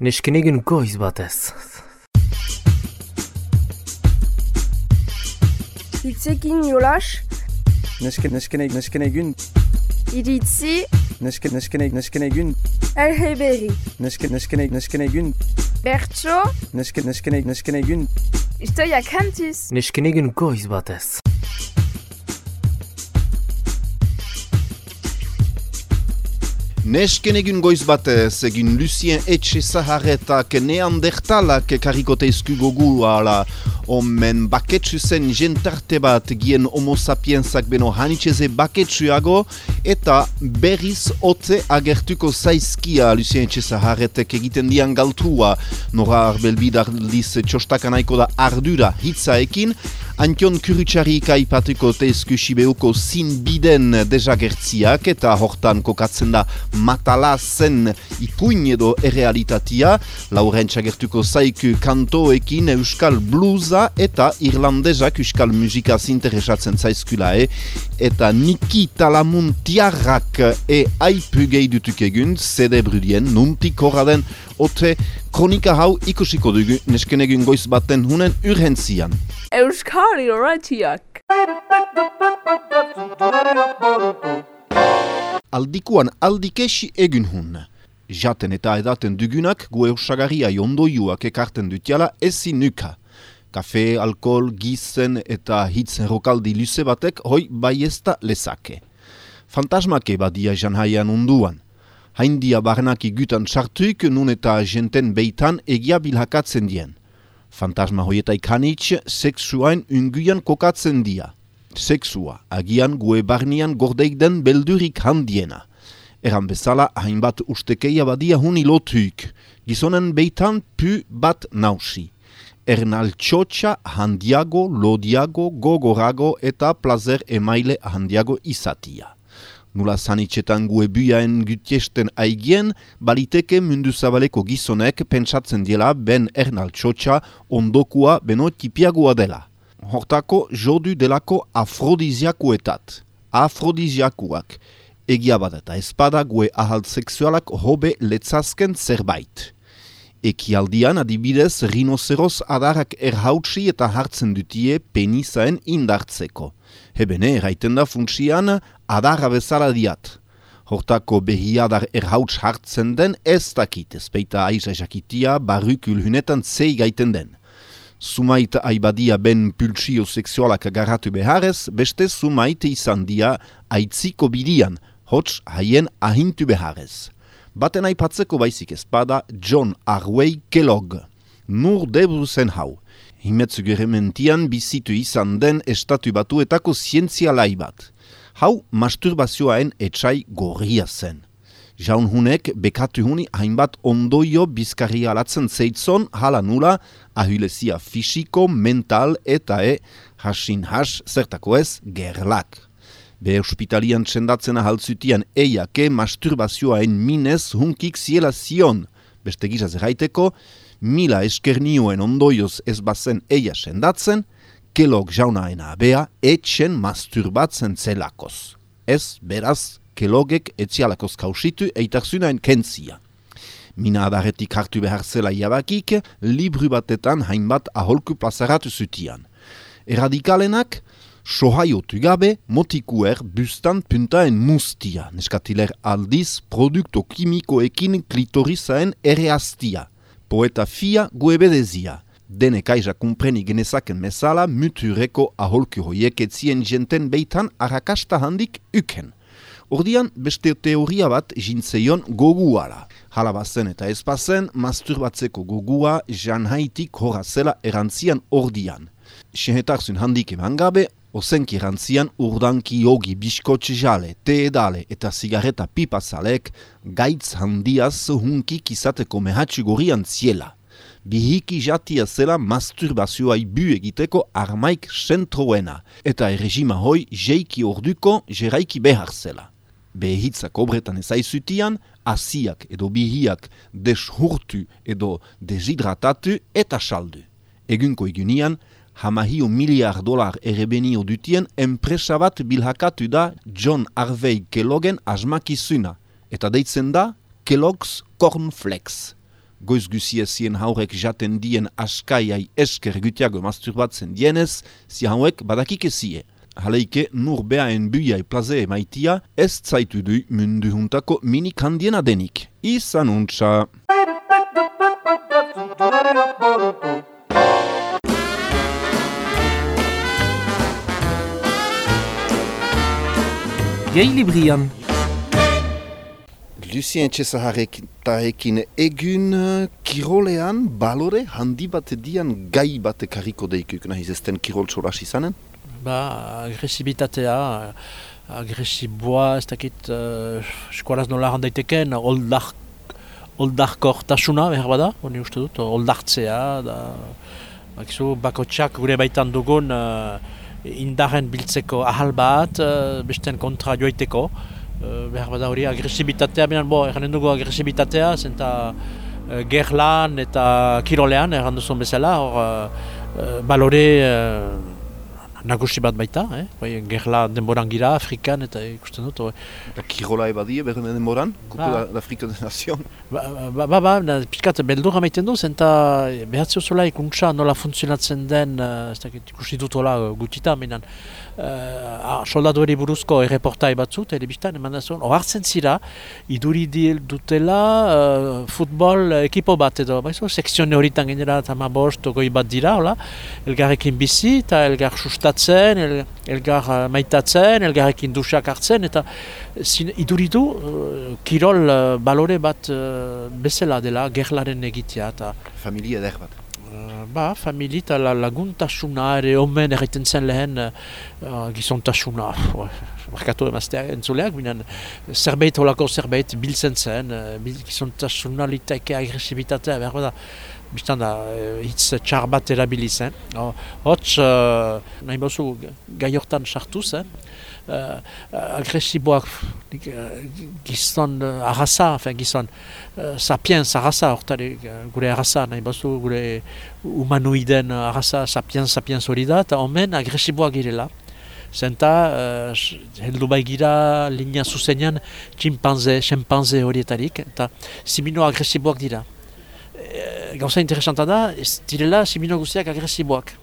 Neskenegen goiz batez. Hitzekin jolas, Nesken, nesken, nesken egun, iritzi, nesken, nesken, nesken egun, elheberri, nesken, nesken, nesken egun, bertso, nesken, nesken, nesken egun, historia kantiz, Neskenegen goiz batez. Nesken egun goiz batez, egin Lucien Etxe Zaharretak neandertalak karikote eskugogu ala omen baketsu zen jentarte bat gien homo sapiensak beno hanitxeze baketsuago eta berriz otze agertuko zaizkia Lucien Etxe Zaharretek egiten dian galtua. Nora arbelbidar liz txostakanaiko da ardura hitzaekin Antion kurutxarrik aipatuko tezku sibeuko zinbiden desagertziak eta hortan kokatzen da matala zen ipuin edo errealitatia. Lauren txagertuko zaiku kantoekin euskal bluza eta irlandezak euskal musika zinteresatzen zaizkula e. Eta Niki Talamuntiarrak e aipu gehi dutuk egun, zede brudien, nuntik horraden ote kronika hau ikusiko dugu nesken egun goiz baten hunen urhentzian. euskari horretiak. aldikuan aldikesi egin hun. Jaten eta edaten dugunak gu eusagaria jondoiuak ekarten dutiala ezin nuka. Kafe, alkohol, gizen eta hitzen rokaldi luze batek hoi baiesta lezake. Fantasmake badia janhaian unduan. Haindia barnaki gutan sartuik nun eta jenten beitan egia bilhakatzen dien. Fantasma hoietaik hanitz, sexuain unguian kokatzen dia. Sexua, agian gue barnian gordeik den beldurik handiena. Eran bezala, hainbat ustekeia badia huni lotuik. Gizonen beitan pu bat nausi. Ernal txotxa handiago, lodiago, gogorago eta plazer emaile handiago izatia. Nula sanitxetan gue buiaen gutiesten aigien, baliteke mundu zabaleko gizonek pentsatzen diela ben ernal txotxa ondokua beno tipiagoa dela. Hortako jodu delako afrodiziakuetat. Afrodiziakuak. Egia bat eta espada gue ahalt sexualak hobe letzazken zerbait. Ekialdian adibidez rinozeroz adarrak erhautsi eta hartzen dutie penizaen indartzeko. Hebene erraiten da funtsian adarra bezala diat. Hortako behiadar erhauts hartzen den ez dakit, ezpeita aiza jakitia barrukul hunetan zei gaiten den. Sumait aibadia ben pultsio seksualak agarratu beharrez, beste sumait izan dia aitziko bidian, hots haien ahintu beharrez. Baten aipatzeko baizik ezpada John Arway Kellogg. Nur debru zen hau. Himetzu gerementian bizitu izan den estatu batuetako zientzialai bat. Hau masturbazioaen etxai gorria zen. Jaun hunek bekatu huni hainbat ondoio bizkarri alatzen zeitzon hala nula ahulezia fisiko, mental eta e hasin has zertako ez gerlak. Be ospitalian txendatzen ahaltzutian eiake masturbazioaen minez hunkik ziela zion. Beste gizaz erraiteko, mila eskernioen ondoioz ez bazen eia sendatzen, kelok jaunaena abea etxen masturbatzen zelakoz. Ez, beraz, kelogek etzialakoz kausitu eitarzunaen kentzia. Mina adarretik hartu behar zela jabakik, libru batetan hainbat aholku plazaratu zutian. Erradikalenak, sohaiotu gabe motikuer bustan puntaen mustia, neskatiler aldiz produkto kimikoekin klitorizaen ereaztia. Poeta fia guebedezia. Denek aiza kumpreni genezaken mesala mutureko aholku hoiek etzien jenten beitan arrakasta handik uken. Ordian beste teoria bat jintzeion goguala. Hala bazen eta ez bazen, masturbatzeko gogua janhaitik horra zela erantzian ordian. Sehetarzun handik eman gabe, ozenki erantzian urdanki jogi biskotxe jale, te edale eta zigareta pipazalek gaitz handiaz hunkik izateko mehatxu gorian ziela. Bihiki jatia zela masturbazioa ibu egiteko armaik sentroena, eta erregima hoi jeiki orduko jeraiki behar zela. Behitzak obretan ezaizutian, asiak edo bihiak deshurtu edo deshidratatu eta saldu. Egunko egunian, hamahio miliar dolar erebenio dutien enpresa bat bilhakatu da John Harvey Kelloggen asmakizuna, eta deitzen da Kellogg's Cornflakes. goiz guziezien haurek jaten dien askaiai esker gutiago masturbatzen dienez, zi hauek badakik ezie. Haleike nur beaen buiai plaze maitia ez zaitu du mundu juntako minikandiena denik. Izan untsa! Gei librian. Lucien Txezaharrekin egun uh, kirolean balore handi bat dian gai bat kariko deikuk nahiz ezten kirol txoras izanen? Ba, agresibitatea, agresiboa, ez dakit, uh, eskualaz nola handaiteken, oldarkor tasuna, behar bada, honi uste dut, oldartzea, da, bakizu, bakotxak gure baitan dugun uh, indaren biltzeko ahal bat, uh, besten kontra joaiteko, uh, behar bada hori agresibitatea, binan, bo, erranen dugu agresibitatea, zenta uh, gerlan eta kirolean, erran duzun bezala, hor, balore, nagusi bat baita, eh? bai, gerla denboran gira, Afrikan, eta ikusten dut. Eta kirola ebadie, berren denboran, kupu Ba. d'Afrika de Nazion. Ba, ba, ba, ba na, pixkat beldurra maiten du, zenta behatzio zola ikuntza nola funtzionatzen den, uh, ez dakit ikusi dut hola gutita, minan, uh, soldatu eri buruzko erreportai batzu, telebistan, eman da zuen, ohartzen zira, iduri dutela uh, futbol ekipo bat edo, baizu, sekzione horitan genera, eta ma bost, goi bat dira, hola, elgarrekin bizi, eta elgar sustatzen, el, elgar uh, maitatzen, elgarrekin dusak hartzen, eta zin, iduri du, uh, kirol uh, balore bat uh, bezala dela, gerlaren egitea, eta Familia eder bat. Ba, famili eta la, laguntasuna ere omen erraiten zen lehen uh, gizontasuna, markatu emaztea entzuleak, binen zerbait holako zerbait biltzen zen, uh, bil, gizontasuna liteke agresibitatea, behar da, uh, hitz txar bat erabili zen. Oh, Hots, uh, nahi bozu, gai hortan sartu zen, uh, agresiboak gizon uh, arraza, enfin, gizon uh, sapiens arraza, hortari gure arraza, nahi bazu, gure humanoiden arraza sapiens, sapiens hori da, eta omen agresiboak girela. Zenta, uh, heldu bai gira linea zuzenean tximpanze, xempanze horietarik, eta simino agresiboak dira. E, gauza interesanta da, ez direla simino guztiak agresiboak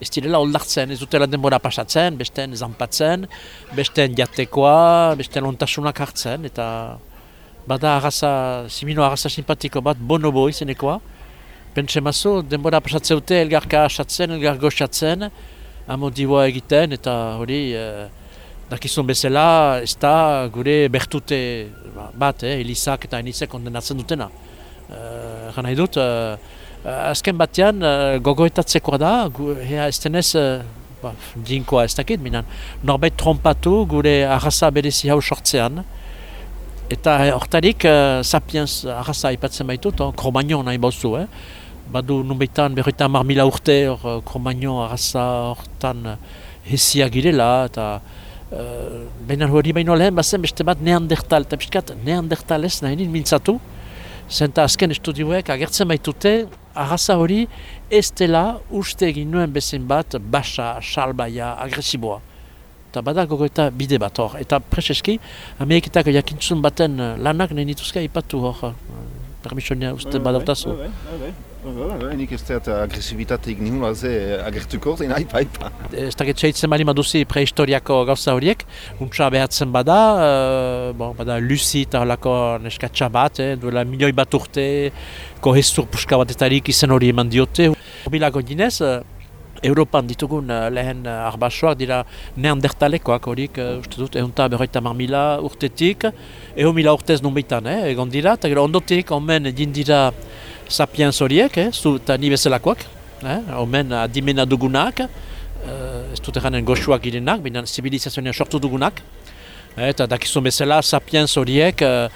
ez direla oldartzen, ez dutela denbora pasatzen, besten zanpatzen, besten jatekoa, besten ontasunak hartzen, eta bada arraza, simino arraza simpatiko bat, bonobo izenekoa, pentsa mazo, denbora pasatzeute elgarka asatzen, elgar goxatzen, amodiboa egiten, eta hori, eh, dakizun bezala, ez da gure bertute bat, eh, Elizak eta Enizek kondenatzen dutena. Uh, nahi dut, Uh, azken batean uh, gogoetatzekoa da, gu, hea ez denez, uh, ba, dinkoa ez dakit, minan, norbait trompatu gure arraza berezi hau sortzean, eta hortarik uh, sapiens arraza aipatzen baitut, oh, kromagnon nahi bauzu, eh? badu nunbaitan berroita mar mila urte hor uh, kromagnon hortan uh, hesia girela, eta uh, benar hori baino lehen, bazen beste bat neandertal, eta piskat neandertal ez nahi nint mintzatu, Zenta azken estudioek agertzen baitute, arraza hori ez dela uste egin nuen bezen bat basa, salbaia, agresiboa. Eta bada gogoeta bide bat hor. Eta preseski, Ameriketak jakintzun baten lanak nahi nituzka ipatu hor. Permisionia uste badautazu. Nik ez dut agresibitateik nihun alze agertuko, zein aipa aipa. Ez dakit seitzen bali maduzi prehistoriako gauza horiek, untsa behatzen bada, uh, bon, bada Lucy eta holako neskatsa bat, eh, duela milioi bat urte, kohezur puska batetarik izen hori eman diote. Hobilago dinez, uh, Europan ditugun lehen arbasoak dira neandertalekoak horik, uh, uste dut, egun berroita mar mila urtetik, egun mila urtez nunbeitan, eh, egon dira, eta gero ondotik, omen egin dira sapiens horiek, eh, eta ni bezalakoak, eh, omen adimena dugunak, uh, ez dut eranen goxuak girenak, binan zibilizazioa sortu dugunak, eh, eta dakizun bezala sapiens horiek uh,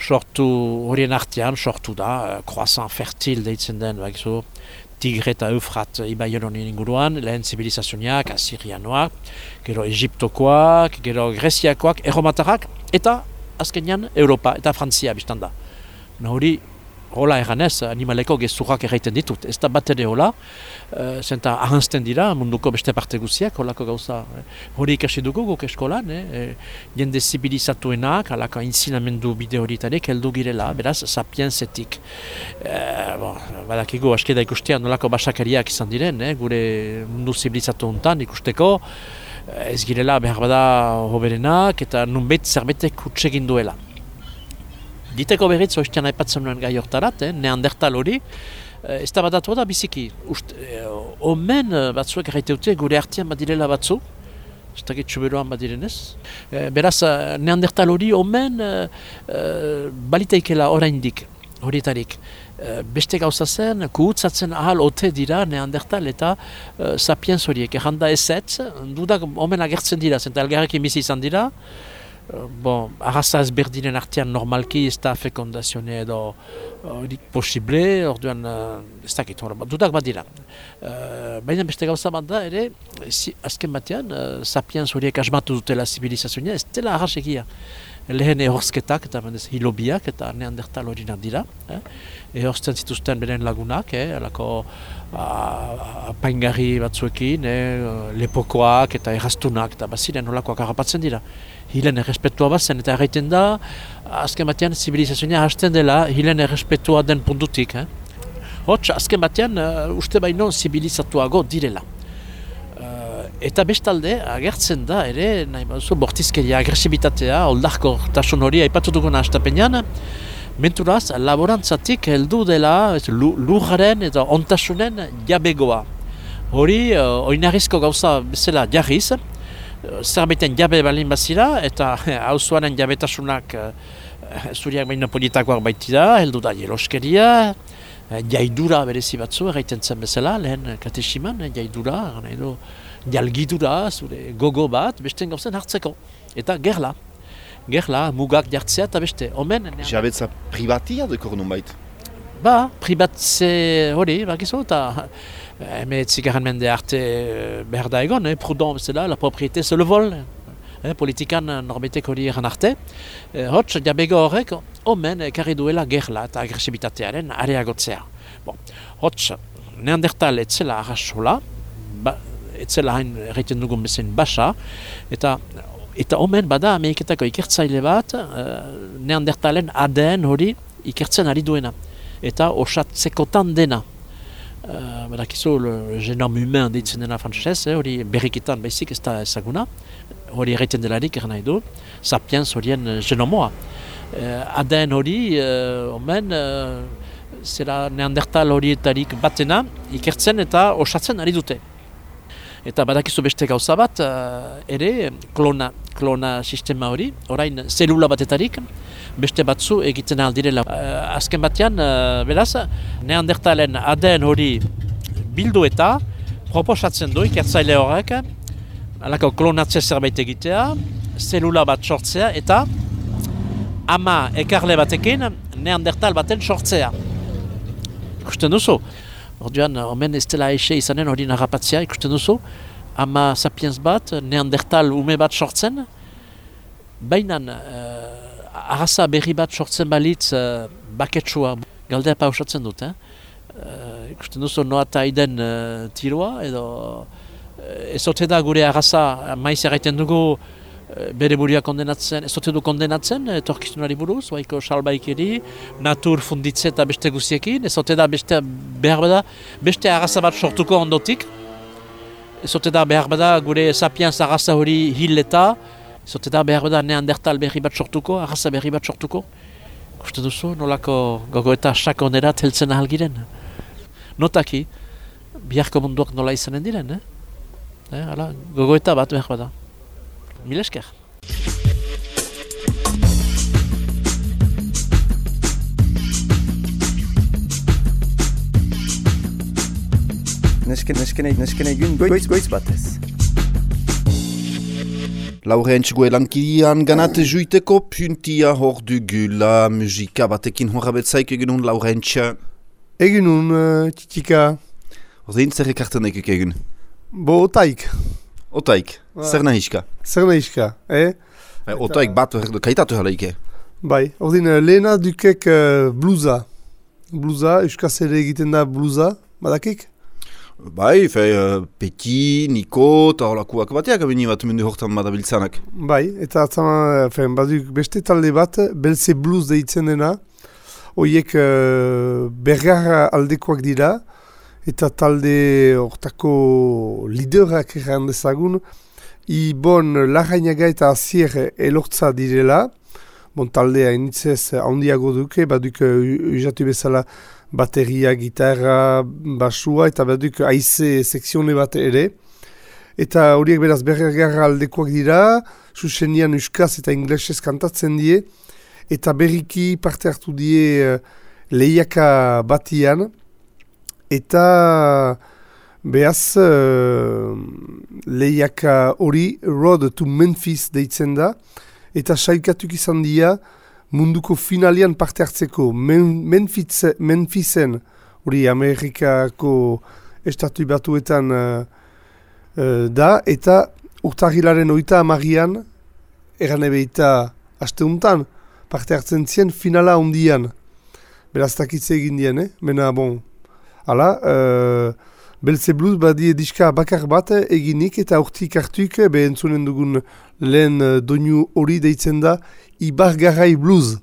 sortu horien artean sortu da, uh, croissant fertil deitzen den, bakizu, Tigre eta Eufrat ibaion honien inguruan, lehen zibilizazioak, asirianoak, gero Egiptokoak, gero Greziakoak, erromatarrak, eta azkenean Europa eta Frantzia biztan da. Hori hola erranez, animaleko gezurrak erraiten ditut. Ez da bat ere hola, uh, zenta ahantzten dira munduko beste parte guziak, holako gauza. Eh. Hori ikasi dugu guk eskolan, eh? eh jende zibilizatuenak, alako inzinamendu bide horietarik heldu girela, beraz, sapienzetik. Eh, bon, badakigu, askeda ikustean nolako basakariak izan diren, eh? gure mundu zibilizatu honetan ikusteko, ez girela behar bada hoberenak eta nunbait zerbetek utsegin duela. Diteko berriz, oiztean aipatzen nuen gai hortarat, eh? neandertal hori, eh, ez da badatu da biziki. Ust, eh, omen eh, batzuek erraiteute gure artean badirela batzu, ez da txuberoan badirenez. Eh, beraz, neandertal hori omen eh, eh, balitaikela oraindik horietarik. Beste gauza zen, kuhutzatzen ahal ote dira neandertal eta eh, sapiens horiek. Erranda ez ez, dudak omen agertzen dira, zenta algarrekin bizi izan dira, bon, arraza ezberdinen artean normalki ez da fekondazione edo horiek uh, posible, orduan uh, ez dakit, dudak bat dira. Uh, Baina beste gauza bat da, ere, si, azken batean, uh, sapiens horiek asmatu dutela zibilizazioa, ez dela arras egia. Lehen ehorzketak eta bendez hilobiak eta neandertal hori dira. Eh? Ehorzten zituzten beren lagunak, eh? alako apaingarri batzuekin, eh? lepokoak eta errastunak eta baziren holakoak harrapatzen dira hilen errespetua bazen, eta erraiten da, azken batean zibilizazioa hasten dela hilen errespetua den puntutik. Eh? Hots, azken batean uh, uste baino zibilizatuago direla. Uh, eta bestalde, agertzen da, ere, nahi baduzu, bortizkeria, agresibitatea, oldarko tasun hori, aipatu duguna astapenean, menturaz, laborantzatik heldu dela lujaren eta ontasunen jabegoa. Hori, uh, oinarrizko gauza bezala jarriz, zerbeten jabe balin bazira, eta hauzuaren jabetasunak uh, zuriak baino politakoak baitira, heldu da jeloskeria, uh, jaidura berezi batzu, erraiten zen bezala, lehen katesiman, uh, jaidura, edo, jalgidura, zure gogo bat, beste gauzen hartzeko. Eta gerla, gerla, mugak jartzea eta beste, omen... Jabetza privatia dekor nun bait? Ba, privatze hori, bakizu, eta mais zigarren mende arte behar da egon, eh, prudent bezala, la propriété c'est le vol. Eh, politikan norbetek hori egan arte. Eh, Hots, diabego horrek, omen ekarri duela gerla eta agresibitatearen areagotzea. Bon. Hots, neandertal etzela arrasola, ba, etzela hain erreiten dugun bezen basa, eta eta omen bada Ameriketako ikertzaile bat uh, neandertalen ADN hori ikertzen ari duena. Eta osatzekotan dena. Uh, badakizu, le genome humain ditzen dena frantzesez, eh, hori berrikitan baizik ez da ezaguna, hori erraiten delarik eran nahi du, sapiens horien genomoa. Uh, ADN hori, uh, omen, uh, zera neandertal horietarik batena, ikertzen eta osatzen ari dute. Eta badakizu beste gauza bat, uh, ere, klona, klona sistema hori, orain zelula batetarik, beste batzu egiten aldirela. Uh, azken batean, uh, beraz, neandertalen ADN hori bildu eta proposatzen du ikertzaile horrek, alako klonatze zerbait egitea, zelula bat sortzea eta ama ekarle batekin neandertal baten sortzea. Ikusten duzu, orduan, omen ez dela eixe izanen hori narrapatzea, ikusten duzu, ama sapiens bat, neandertal ume bat sortzen, baina arraza berri bat sortzen balitz uh, baketsua galdea pausatzen dut, eh? Uh, ikusten duzu noa eta aiden uh, tiroa, edo uh, ez da gure arraza maiz erraiten dugu bere buria kondenatzen, ez du kondenatzen, etorkizunari buruz, baiko salbaikeri, natur funditze eta beste guziekin, ez da beste behar bada, beste arraza bat sortuko ondotik, ez da behar bada gure sapiens arraza hori hil eta, Zote da behar da neandertal berri bat sortuko, arraza berri bat sortuko. Kuste duzu, nolako gogoeta sakonerat heltzen ahal giren. Notaki, biharko munduak nola izanen diren, eh? eh ala, gogoeta bat behar bada. Mil esker. Nesken, nesken, nesken egun goiz, goiz batez. Laurentxgo elankidian ganate juiteko puntia hor dugula musika batekin horra betzaik egun Laurentxa. Egun un, uh, titika. Ordein zer ekartan ekik egun? Bo otaik. Otaik, ah. zer nahiska? Zer nahiska, eh? eh otaik bat kaitatu jaleike. Bai, ordein uh, lehena dukek uh, bluza. bluza, euskaz ere egiten da bluza, badakik? Bai, fe, uh, Peti, Niko, eta holakuak bateak abini bat mundu hortan badabiltzanak. Bai, eta atzama, fen, baduk beste talde bat, belze blues deitzen dena, hoiek uh, bergar aldekoak dira, eta talde hortako liderak erran dezagun, Ibon Larrainaga eta Azier elortza direla, bon taldea initzez handiago duke, baduk ujatu bezala bateria, gitarra, basua eta baduk aize sekzione bat ere. Eta horiek beraz berregarra aldekoak dira, susenian uskaz eta inglesez kantatzen die, eta berriki parte hartu die uh, lehiaka batian, eta behaz uh, lehiaka hori Road to Memphis deitzen da, eta saikatuk izan dira munduko finalian parte hartzeko Men Memphis, Memphisen, hori Amerikako estatu batuetan uh, uh, da, eta urtahilaren oita amagian, eran ebe eta asteuntan, parte hartzen zien finala ondian. Beraz takitze egin dien, eh? Mena, bon, hala, uh, Belze Blues badie diska bakar bat eginik eta urtik hartuk behentzunen dugun lehen uh, doinu hori deitzen da Ibargarai Blues.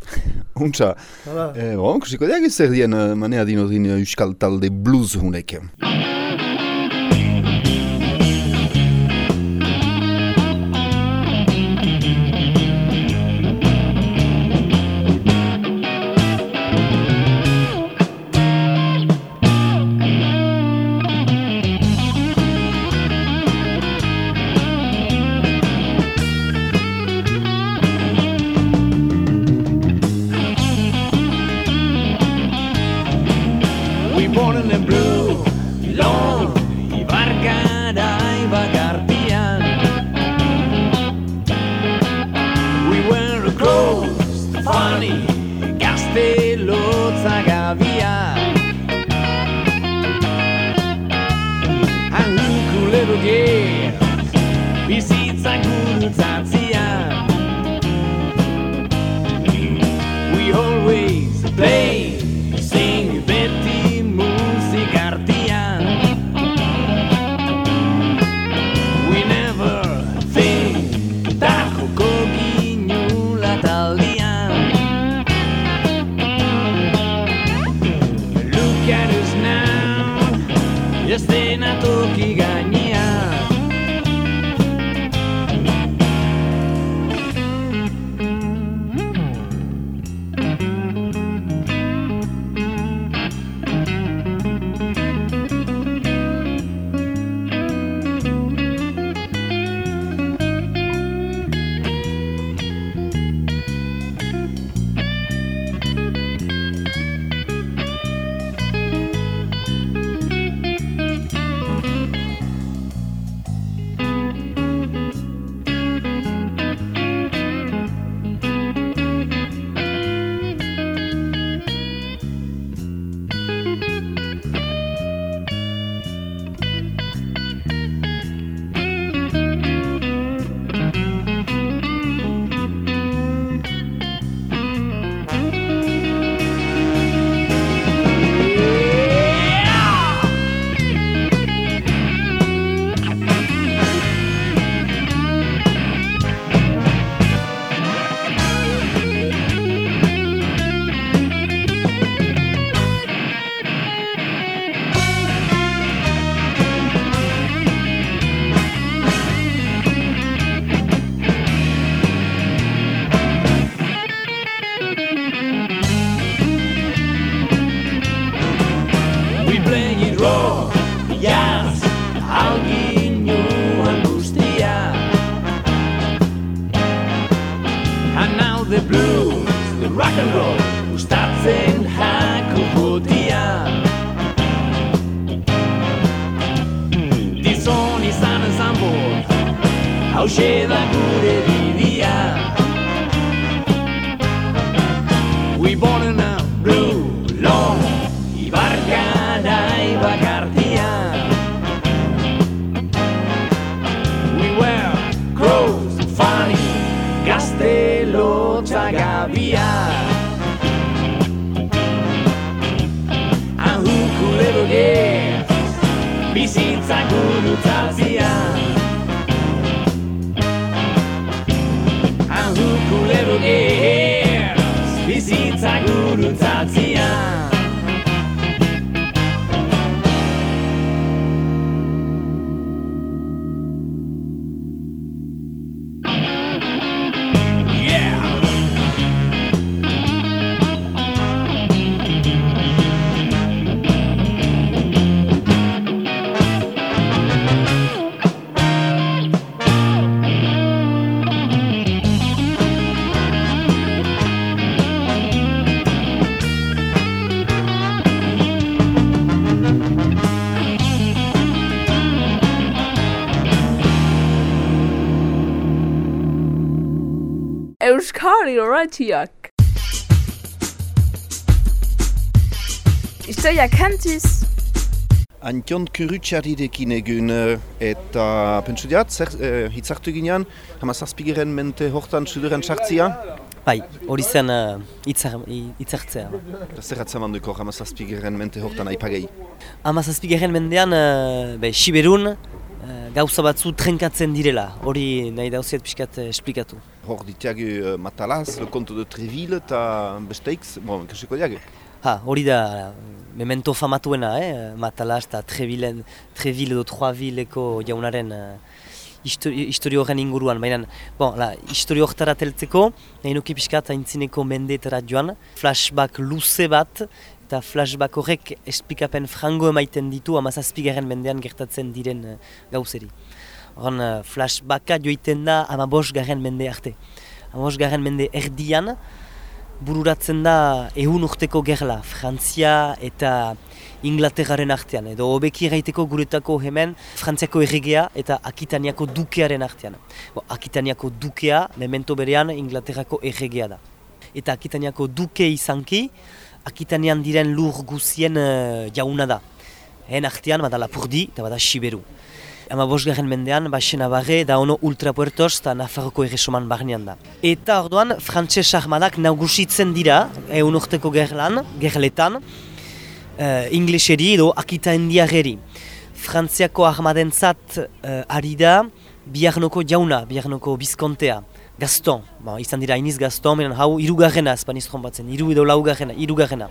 Untsa, eh, bon, kusiko diak ez zer dien uh, manea dino din uh, euskal talde blues hunek. morning blue. Long Horretiak. Istoia kantiz. Antion kurutxarirekin egun eh, eta pentsu diat, zer eh, hitzartu ginean, hamazazpigeren mente hortan suduren sartzia. Bai, hori zen uh, itzar- i- itzartzea. Eta zer atzaman duko hamazazpigeren mente hortan aipagei. Hamazazpigarren mendean, uh, be, Siberun, gauza batzu trenkatzen direla. Hori nahi dauziet pixkat uh, esplikatu. Hor ditiagu uh, Matalaz, Le Conte de Treville eta besteiks, bon, kasiko diagu. Ha, hori da, memento famatuena, eh? Matalas eta Trevilen, Treville edo Troisvilleko jaunaren uh, histori- historio horren inguruan. Baina, bon, la, historio horretara teltzeko, nahi nuke pixkat aintzineko mendeetara joan, flashback luze bat, eta flashback horrek esplikapen frango emaiten ditu amazazpigaren mendean gertatzen diren uh, gauzeri. Horren, uh, flashbacka joiten da amabos garen mende arte. Amabos garen mende erdian, bururatzen da ehun urteko gerla, Frantzia eta Inglaterraren artean, edo hobeki gaiteko guretako hemen Frantziako erregea eta Akitaniako dukearen artean. Bo, Akitaniako dukea, memento berean Inglaterrako erregea da. Eta Akitaniako duke izanki, Akitanian diren lur guzien uh, jauna da. Hen artean bada Lapurdi eta bada Siberu. Ama bosgarren mendean, Baxena Barre da ono ultrapuertos eta Nafarroko erresoman barnean da. Eta orduan, frantses armadak nagusitzen dira, egun urteko gerlan, gerletan, uh, ingleseri edo akita indiarreri. Frantziako armadentzat uh, ari da, biarnoko jauna, biarnoko bizkontea, Gaston, ba, izan dira iniz Gaston, menen hau irugarrena, espaniz trombatzen, iru edo laugarrena, irugarrena.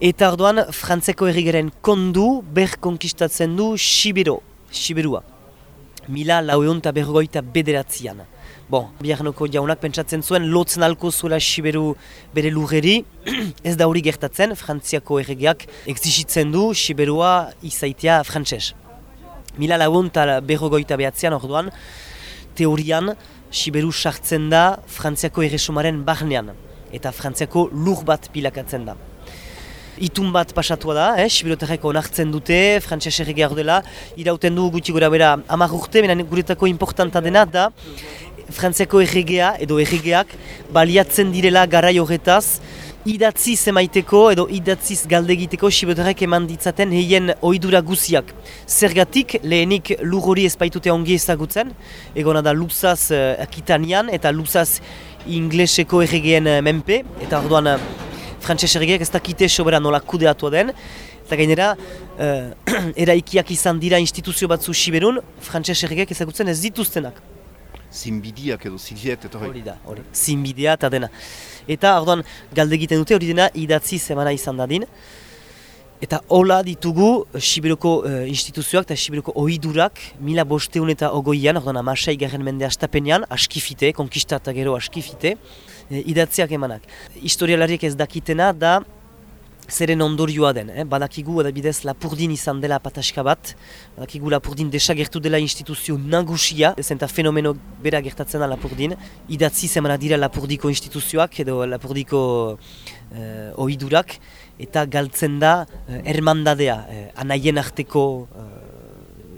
Eta orduan, Frantzeko errigeren kondu, ber konkistatzen du Sibero, Siberua. Mila laueon eta berrogeita bederatzian. Bon, biharnoko jaunak pentsatzen zuen lotzen alko zuela Siberu bere lurreri, ez da hori gertatzen, Frantziako erregeak exigitzen du Siberua izaitea frantses. Mila laueon eta berrogeita behatzean orduan, teorian Siberu sartzen da Frantziako erresumaren barnean, eta Frantziako lur bat pilakatzen da. Itun bat pasatua da, eh? Siberotarreko onartzen dute, frantses erregea dela, irauten du gutxi gora bera hamar urte, baina guretako importanta dena da, Frantziako erregea edo erregeak baliatzen direla garai horretaz, idatziz emaiteko edo idatziz galdegiteko Siberotarrek eman ditzaten heien oidura guziak. Zergatik lehenik lur hori ezpaitute ongi ezagutzen, egona da luzaz uh, akitanian eta luzaz ingleseko erregeen uh, menpe, eta orduan uh, frantses erregeak ez dakite sobera nola kudeatua den, eta gainera, uh, eraikiak izan dira instituzio batzu Siberun, frantses erregeak ezagutzen ez dituztenak. Zinbidiak edo zidiet eta hori. Hori da, hori. Zinbidea eta dena. Eta orduan galde egiten dute hori dena idatzi zemana izan dadin. Eta hola ditugu Siberoko uh, instituzioak eta Siberoko ohidurak mila bosteun eta ogoian, orduan amasai garen mende astapenean, askifite, konkista eta gero askifite, e, idatziak emanak. Historialariek ez dakitena da zeren ondorioa den. Eh? Badakigu edabidez Lapurdin izan dela pataska bat, badakigu Lapurdin desagertu dela instituzio nagusia, ez eta fenomeno bera gertatzen da Lapurdin, idatzi zemana dira Lapurdiko instituzioak edo Lapurdiko eh, ohidurak, eta galtzen da eh, ermandadea, eh, anaien arteko eh,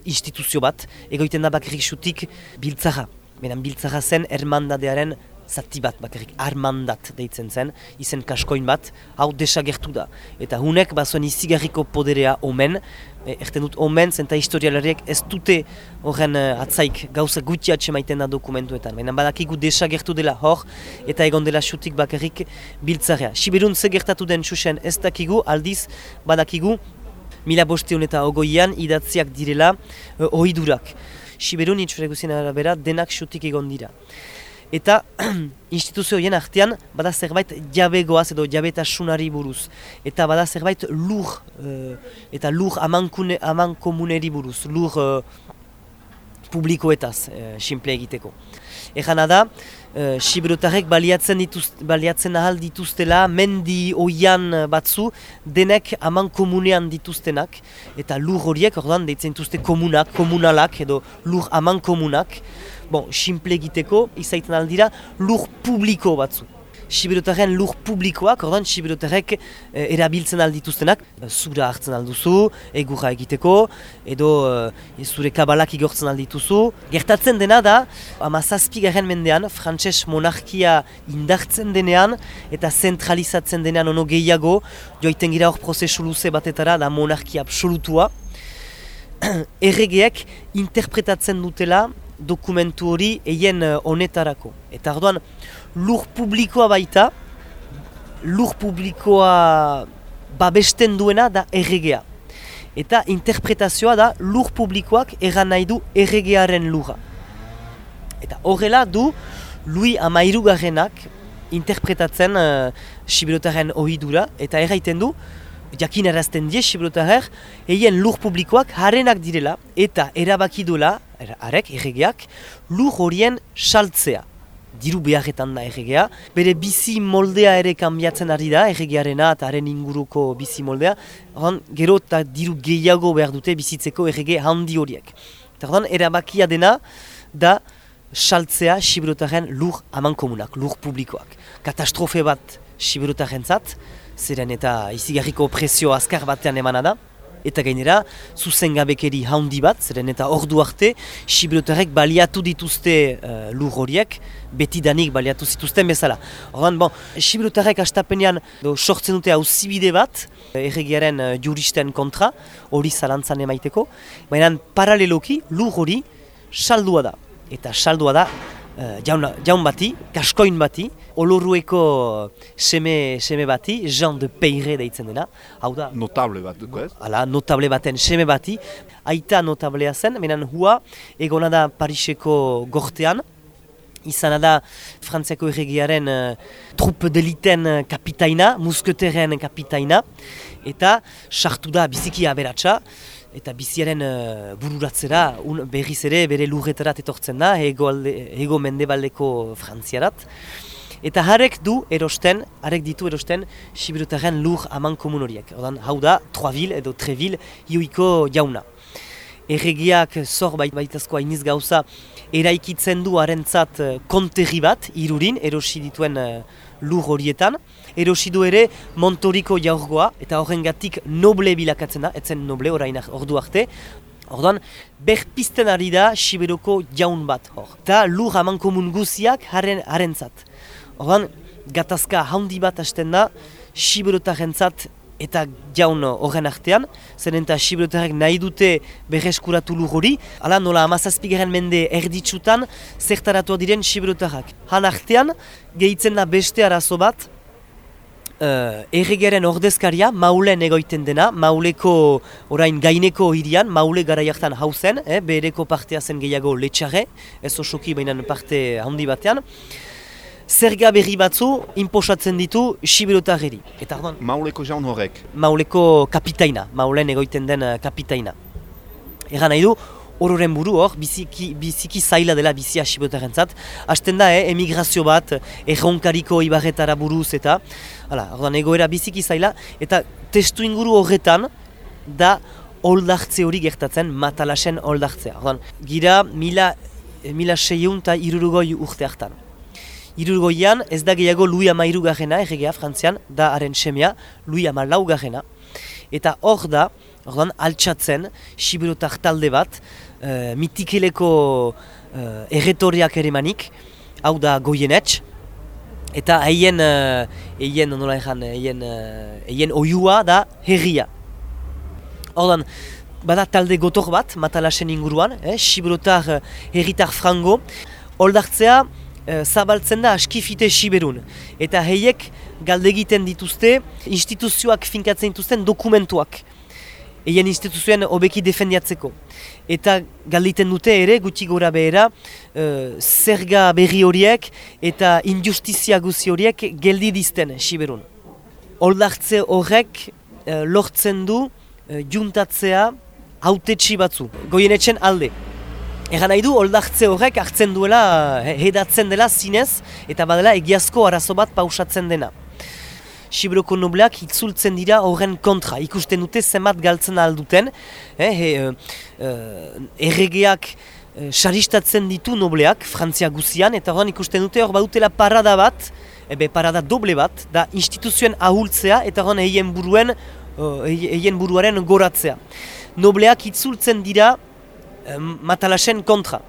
instituzio bat, egoiten da bakarrik xutik biltzara. Benan biltzara zen ermandadearen zati bat bakarrik armandat deitzen zen, izen kaskoin bat, hau desagertu da. Eta hunek bazuen izigarriko poderea omen, e, erten dut omen, zenta historialariek ez dute horren uh, atzaik gauza gutxi maiten da dokumentuetan. Baina badakigu desagertu dela hor, eta egon dela xutik bakarrik biltzarea. Siberun ze gertatu den xuxen ez dakigu, aldiz badakigu, mila bosteun eta ogoian idatziak direla uh, ohidurak. Siberun itxure guzien arabera denak xutik egon dira. Eta instituzio horien artean bada zerbait jabegoaz edo jabetasunari buruz. Eta bada zerbait lur, eh, eta lur amankune, amankomuneri buruz, lur uh, publikoetaz, uh, simple egiteko. Ejana da, uh, Siberotarrek baliatzen, dituz, baliatzen ahal dituztela mendi oian batzu denek aman komunean dituztenak eta lur horiek, ordan deitzen dituzte komunak, komunalak edo lur aman komunak bon, simple egiteko izaiten aldira lur publiko batzu. Siberotarren lur publikoak, ordan Siberotarrek eh, erabiltzen aldituztenak, zura hartzen alduzu, egurra egiteko, edo eh, zure kabalak igortzen aldituzu. Gertatzen dena da, ama zazpigaren mendean, frantses monarkia indartzen denean, eta zentralizatzen denean ono gehiago, joiten gira hor prozesu luze batetara, da monarkia absolutua, erregeek interpretatzen dutela dokumentu hori eien eh, honetarako. Eta orduan, lur publikoa baita, lur publikoa babesten duena da erregea. Eta interpretazioa da lur publikoak egan nahi du erregearen lura. Eta horrela du, lui amairugarrenak interpretatzen uh, Sibirotaren ohidura, eta erraiten du, jakinarazten die Sibrotarrer, eien lur publikoak harenak direla, eta erabaki duela, arek, erregeak, lur horien saltzea. Diru beharretan da erregea. Bere bizi moldea ere kanbiatzen ari da, erregearena eta haren inguruko bizi moldea. Horren, gero eta diru gehiago behar dute bizitzeko errege handi horiek. Eta horren, erabakia dena da saltzea Sibrotarren lur aman komunak, lur publikoak. Katastrofe bat Sibrotarren zat, zeren eta izigarriko presio azkar batean emana da. Eta gainera, zuzengabekeri haundi bat, zeren eta ordu arte, Sibrotarrek baliatu dituzte uh, lur horiek, beti danik baliatu zituzten bezala. Horren, bon, Sibrotarrek astapenean do, sortzen dute hauzibide bat, erregiaren uh, juristen kontra, hori zalantzan emaiteko, baina paraleloki lur hori saldua da. Eta saldua da uh, jaun, jaun bati, kaskoin bati, olorueko seme, seme bati, Jean de Peire deitzen dena. Hau da, Notable bat, duko ez? Hala, notable baten seme bati, aita notablea zen, menan hua, egona da Pariseko gortean, izana da Frantziako erregiaren uh, trup deliten uh, kapitaina, musketeren kapitaina, eta sartu da biziki aberatsa, eta biziaren uh, bururatzera un, berriz ere bere lurretarat etortzen da, hego, alde, hego mendebaldeko frantziarat. Eta harek du erosten, harek ditu erosten Sibirutaren lur aman komun horiek. Odan, hau da, Troaville edo Treville iuiko jauna. Erregiak zor bait baitazko hainiz gauza eraikitzen du harentzat uh, konterri bat, irurin, erosi dituen uh, lur horietan. Erosi du ere Montoriko jaurgoa, eta horrengatik noble bilakatzen da, etzen noble orain ordu arte. Orduan, berpisten ari da Siberoko jaun bat hor. Eta lur haman komun guziak haren harentzat. Orduan, gatazka handi bat hasten da, Siberotarentzat eta jaun horren artean, zeren eta Siberotarek nahi dute berreskuratu lur hori, ala nola amazazpigaren mende erditsutan, zertaratu diren Siberotarrak. Han artean, gehitzen da beste arazo bat, Uh, erregeren ordezkaria, maulen egoiten dena, mauleko orain gaineko hirian, maule gara jartan hauzen, eh, bereko partea zen gehiago letxarre, ez osoki behinan parte handi batean. Zerga berri batzu inposatzen ditu Siberotarreri. Eta ardon, Mauleko jaun horrek. mauleko kapitaina, maulen egoiten den uh, kapitaina. Egan nahi du, ororen buru hor, biziki, biziki zaila dela bizia Siberotarren zat. Hasten da, eh, emigrazio bat, erronkariko ibarretara buruz eta, hala, ordan egoera biziki zaila, eta testu inguru horretan da oldartze hori gertatzen, matalasen oldartzea. Ordan, gira mila, mila seiun eta irurugoi urte hartan. Irurgoian ez da gehiago Lui Amairu garrena, erregea frantzian, da haren semea, Lui Amalau garrena. Eta hor da, ordan, altxatzen, Sibirotar talde bat, uh, mitikeleko uh, erretoriak ere manik, hau da goienetx, eta haien, uh, haien, nola ezan, haien, uh, haien oiua da herria. Ordan, bada talde gotor bat, matalasen inguruan, eh, Sibirotar uh, herritar frango, holdartzea, uh, zabaltzen da askifite Siberun. Eta heiek galdegiten dituzte, instituzioak finkatzen dituzten dokumentuak. Eien instituzioen hobeki defendiatzeko. Eta galditen dute ere, gutxi gora behera, uh, zerga berri horiek eta injustizia guzi horiek geldi dizten Siberun. Oldartze horrek uh, lortzen du uh, juntatzea hautetsi batzu, goienetxen alde. Egan nahi du, oldartze horrek hartzen duela, he- hedatzen dela zinez, eta badela egiazko arazo bat pausatzen dena. Sibroko nobleak itzultzen dira horren kontra, ikusten dute zenbat galtzen alduten, eh, he, eh, erregeak eh, saristatzen ditu nobleak, Frantzia guzian, eta horren ikusten dute hor badutela parada bat, ebe parada doble bat, da instituzioen ahultzea eta hon heien buruen, heien buruaren goratzea. Nobleak itzultzen dira um, matalasen kontra.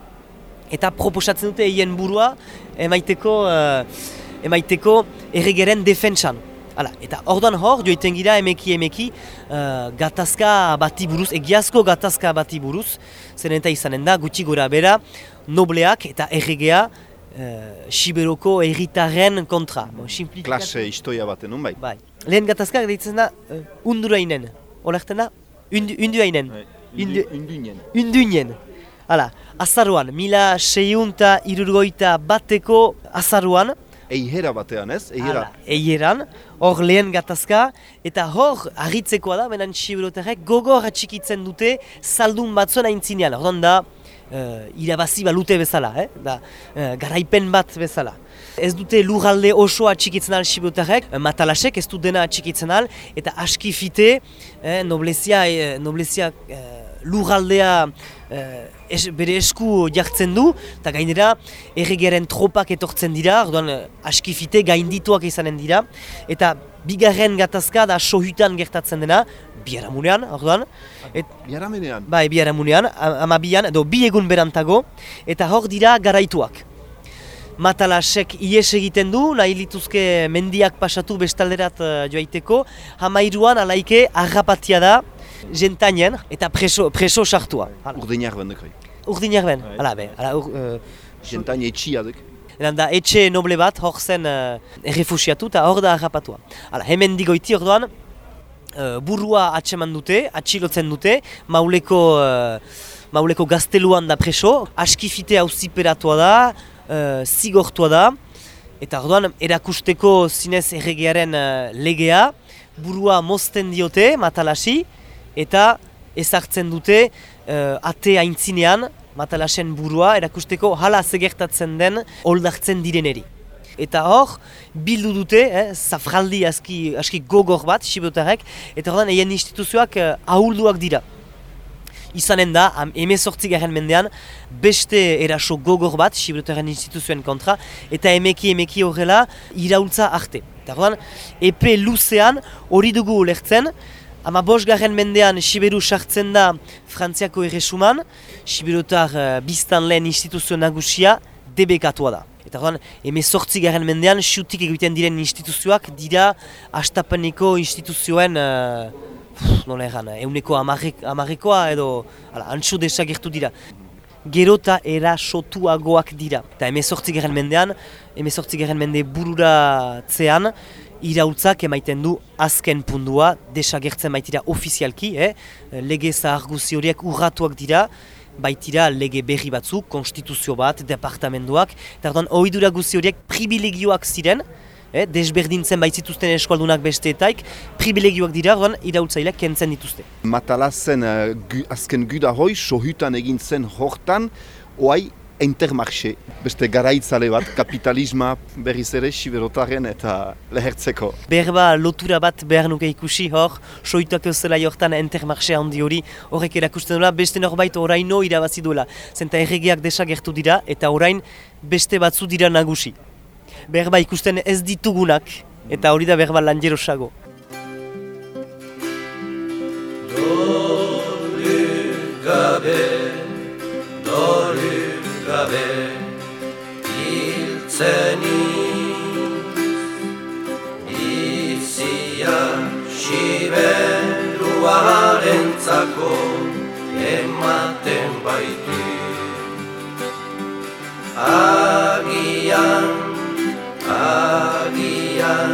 Eta proposatzen dute heien burua emaiteko, uh, emaiteko erregeren defentsan. Hala, eta orduan hor, joiten gira emeki emeki uh, gatazka bati buruz, egiazko gatazka bati buruz, zen eta izanen da, gutxi gora bera, nobleak eta erregea uh, Siberoko erritaren kontra. Bon, Klase historia baten, nun bai? Bai. Lehen gatazkak deitzen da, uh, undurainen. Olerten da? Undu, unduainen. Undu, Unduinen. unduinen. Hala, azaruan, mila seiunta irurgoita bateko azaruan, Eihera batean, ez? Eihera. Hala, eieran, hor lehen gatazka, eta hor argitzekoa da, benen siberoterrek gogor atxikitzen dute saldun batzuen aintzinean. Orduan da, uh, irabazi balute bezala, eh? da, eh, garaipen bat bezala. Ez dute lurralde oso atxikitzen al siberoterrek, eh, matalasek ez du dena atxikitzen al, eta aski fite, eh, noblezia, eh, noblezia eh, lurraldea eh, es, bere esku jartzen du, eta gainera erregeren tropak etortzen dira, orduan eh, aski fite gaindituak izanen dira, eta bigarren gatazka da sohutan gertatzen dena, biharamunean, orduan, et, Biaramenean. bai, biharamunean, a- amabian, edo bi egun berantago, eta hor dira garaituak. Matalasek ies egiten du, nahi lituzke mendiak pasatu bestalderat uh, joaiteko, hamairuan alaike arrapatia da, jentainen, eta preso, preso sartua. Urdinak bendekoi. Urdinak ben, Bai. hala be, ur, uh, Jentain etxia duk. Eran da etxe noble bat hor zen uh, errefusiatu eta hor da harrapatua. Hala, hemen digoiti orduan, uh, burua atseman dute, atxilotzen dute, mauleko, uh, mauleko gazteluan da preso, askifite auziperatua da, uh, zigortua da, eta orduan erakusteko zinez erregearen uh, legea, burua mozten diote, matalasi, eta ezartzen dute uh, ate aintzinean, matalasen burua erakusteko hala zegertatzen den oldartzen direneri. Eta hor, bildu dute, eh, zafraldi aski, aski gogor bat, sibotarek, eta horren eien instituzioak eh, ahulduak dira. Izanen da, emezortzi garen mendean, beste eraso gogor bat, Sibirotaren instituzioen kontra, eta emeki emeki horrela iraultza arte. Eta orduan, epe luzean hori dugu ulertzen, ama bosgarren mendean Siberu sartzen da Frantziako erresuman, Sibirotar uh, biztan lehen instituzio nagusia debekatua da. Eta orduan, emezortzi garen mendean, xutik egiten diren instituzioak dira astapeneko instituzioen uh, nola erran, euneko amarrekoa edo ala, antxo desagertu dira. Gero eta erasotuagoak dira. Eta emezortzi garen mendean, emezortzi garen mende bururatzean, iraultzak emaiten du azken pundua, desagertzen baitira ofizialki, eh? lege zahar guzi horiek urratuak dira, baitira lege berri batzuk, konstituzio bat, departamenduak, eta orduan ohidura guzi horiek privilegioak ziren, eh, desberdintzen baitzituzten eskualdunak besteetaik, privilegioak dira, orduan iraultzaileak kentzen dituzte. Matalazen uh, gu, azken guda hoi, sohutan egin zen hortan, oai intermarxe, beste garaitzale bat, kapitalisma berriz ere, siberotaren eta lehertzeko. Berba lotura bat behar nuke ikusi hor, soituak eusela jortan entermarxe handi hori horrek erakusten duela, beste norbait oraino irabazi duela. Zenta erregeak desagertu dira eta orain beste batzu dira nagusi. Berba ikusten ez ditugunak eta hori da berba mugimenduaren zako ematen baiti. Agian, agian.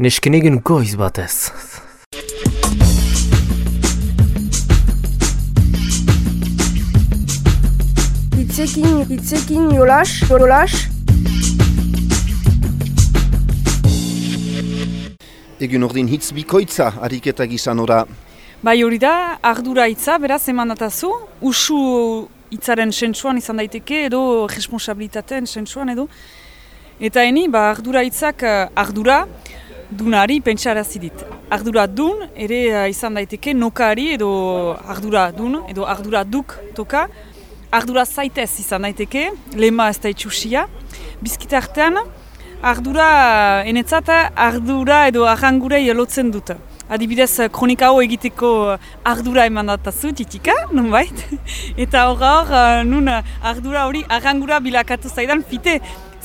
Nesken egin goiz batez. Hitzekin, hitzekin, jolas, jolas. Egun ordin hitz bikoitza ariketa gizan ora. Bai hori da, ardura hitza, beraz eman datazu, usu hitzaren sentsuan izan daiteke edo responsabilitateen sentsuan edo. Eta eni, ba, ardura hitzak eh, ardura dunari pentsarazi dit. Ardura dun ere eh, izan daiteke nokari edo ardura dun edo ardura duk toka. Ardura zaitez izan daiteke, lema ez da itxusia. Bizkita artean, ardura, eh, enetzat, ardura edo arrangurei lotzen dut. Adibidez, kronika hau egiteko ardura eman datazu, titika, nonbait. Eta hor hor, nun ardura hori arrangura bilakatu zaidan fite.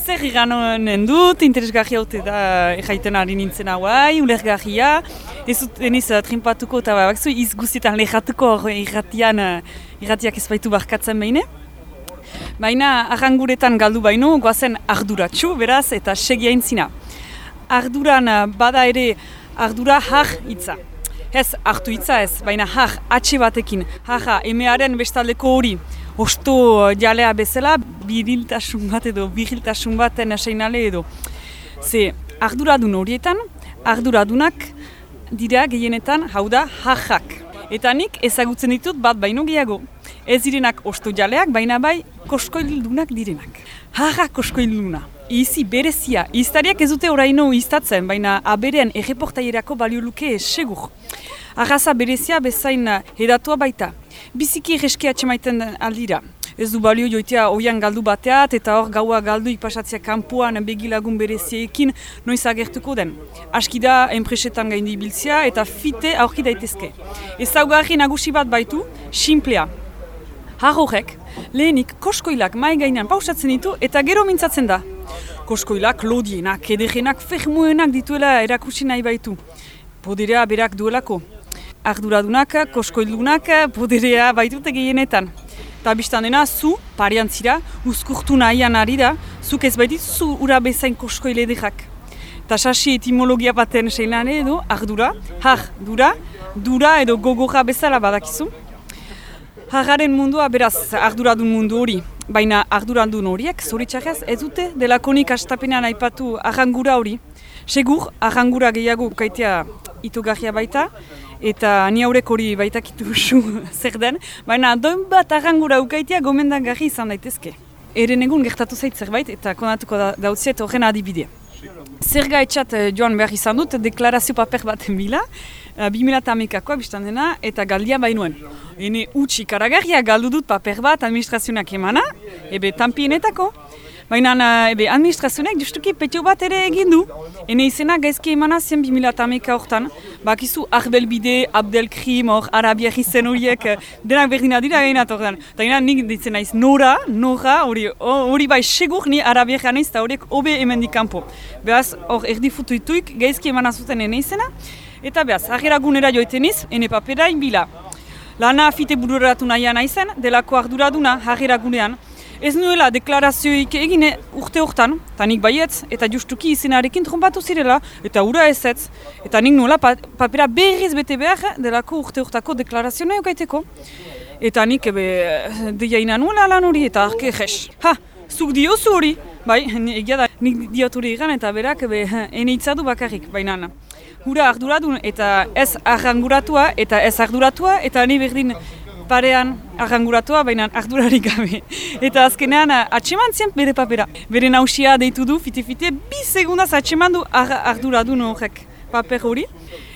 Zer iganen dut, interesgarria haute da erraiten ari nintzen hauai, ulergarria. Ez dut eniz trimpatuko eta bakzu izguzietan lehatuko hor irratian, irratiak ez baitu barkatzen behine. Baina arranguretan galdu baino, goazen arduratxu, beraz, eta segia intzina. Arduran bada ere ardura har hitza. Ez hartu hitza ez, baina har atxe batekin, haja emearen bestaldeko hori, osto jalea bezala, biriltasun bat edo biriltasun baten eseinale edo. Ze arduradun horietan, arduradunak dira gehienetan hau da hajak. Eta nik ezagutzen ditut bat baino gehiago. Ez direnak osto jaleak, baina bai koskoildunak direnak. Haja koskoilduna. Izi berezia, iztariak ez dute oraino iztatzen, baina aberean erreportaierako balio luke segur. Arraza berezia bezain edatua baita. Biziki reski atxemaiten aldira. Ez du balio joitea oian galdu bateat eta hor gaua galdu ipasatzea kanpoan begilagun bereziekin noiz agertuko den. Aski da enpresetan gaindi biltzia eta fite aurki daitezke. Ez nagusi bat baitu, simplea. Har horrek, lehenik koskoilak mai gainean pausatzen ditu eta gero mintzatzen da koskoilak, lodienak, ederenak, fermuenak dituela erakusi nahi baitu. Poderea berak duelako. Arduradunak, koskoildunak, poderea baitute gehienetan. Eta biztan dena, zu, pariantzira, uzkurtu nahian ari da, zuk ez baitit zu ura bezain koskoile ederrak. Eta sasi etimologia baten seilan edo, ardura, har, dura, dura edo gogorra bezala badakizu. Harraren mundua beraz arduradun mundu hori, baina arduradun horiek zoritxarrez ez dute delakonik astapenean aipatu arrangura hori. Segur, arrangura gehiago kaitea itogarria baita, eta ni haurek hori baitakitu su zer den, baina doin bat arrangura ukaitea gomendagarri izan daitezke. Eren egun gertatu zait zerbait eta konatuko da, dautziet horren adibidea. Zer gaitxat eh, joan behar izan dut, deklarazio paper bat bila, uh, 2008akoa biztan dena, eta galdia bainuen. Hene utxi karagarria galdu dut paper bat administrazionak emana, ebe tanpienetako. Baina ebe administrazionek justuki petio bat ere egin du. Hene izena gaizki emana zen 2008 hortan. Bakizu Arbelbide, Abdelkrim, hor Arabia izen horiek, eh, denak berdina dira egin atortan. Eta nik ditzen naiz Nora, Nora, hori, hori bai segur ni Arabia naiz eta horiek obe hemen dikampo. Beaz, hor erdi futuituik gaizki emana zuten ene izena. Eta behaz, ahera gunera joeteniz, ene papera inbila. Lana afite bururatu nahian aizen, delako arduraduna gunean. Ez nuela deklarazioik egin urte hortan, eta nik baietz, eta justuki izenarekin trompatu zirela, eta ura ezetz. Eta nik nuela pa papera berriz bete behar delako urte hortako deklarazio nahi okaiteko. Eta nik ebe deia ina nuela lan hori, eta arke jes. Ha, zuk diozu hori, bai, egia da, nik diot hori egan, eta berak ebe ene itzadu bakarrik, baina. Hura arduradun eta ez arranguratua eta ez arduratua eta ni berdin parean arranguratua baina ardurarik gabe. Eta azkenean atseman zien bere papera. Bere nausia deitu du fite-fite bi segundaz atseman du ar arduradun horrek paper hori.